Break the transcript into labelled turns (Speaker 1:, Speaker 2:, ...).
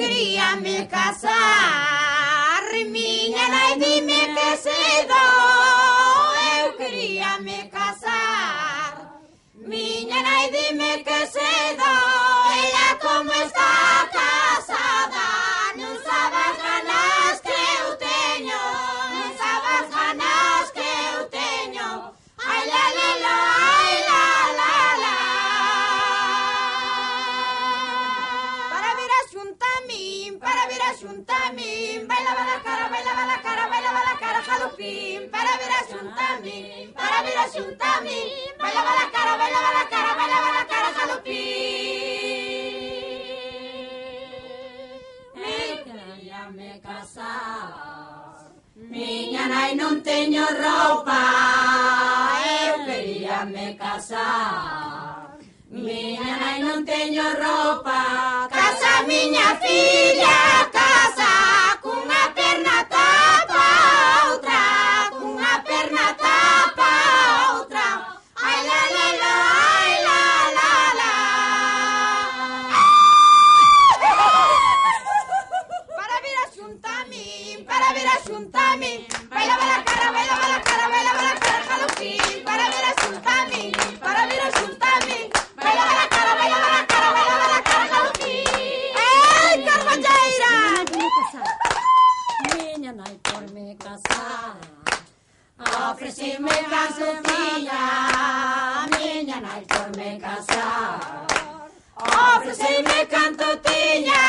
Speaker 1: quería me casar, miña nai dime que se do eu quería me casar, miña nai dime que se do xunta a min Bailaba la cara, bailaba la cara, bailaba la cara jalupín Para xunta a min, para xunta a min Bailaba la cara, bailaba la cara, bailaba la cara jalupín. Quería me casar Miña nai non teño roupa Eu quería me casar Miña nai non teño roupa verás un tami, baila para cara, baila para cara, baila para cara, Halloween, para verás un para verás un tami, baila para cara, baila para cara, baila para cara, Halloween. ¡Ay, carballeira! Minha nai por me casar, ofereci-me cantotinha, minha nai por me casar, ofereci-me cantotinha.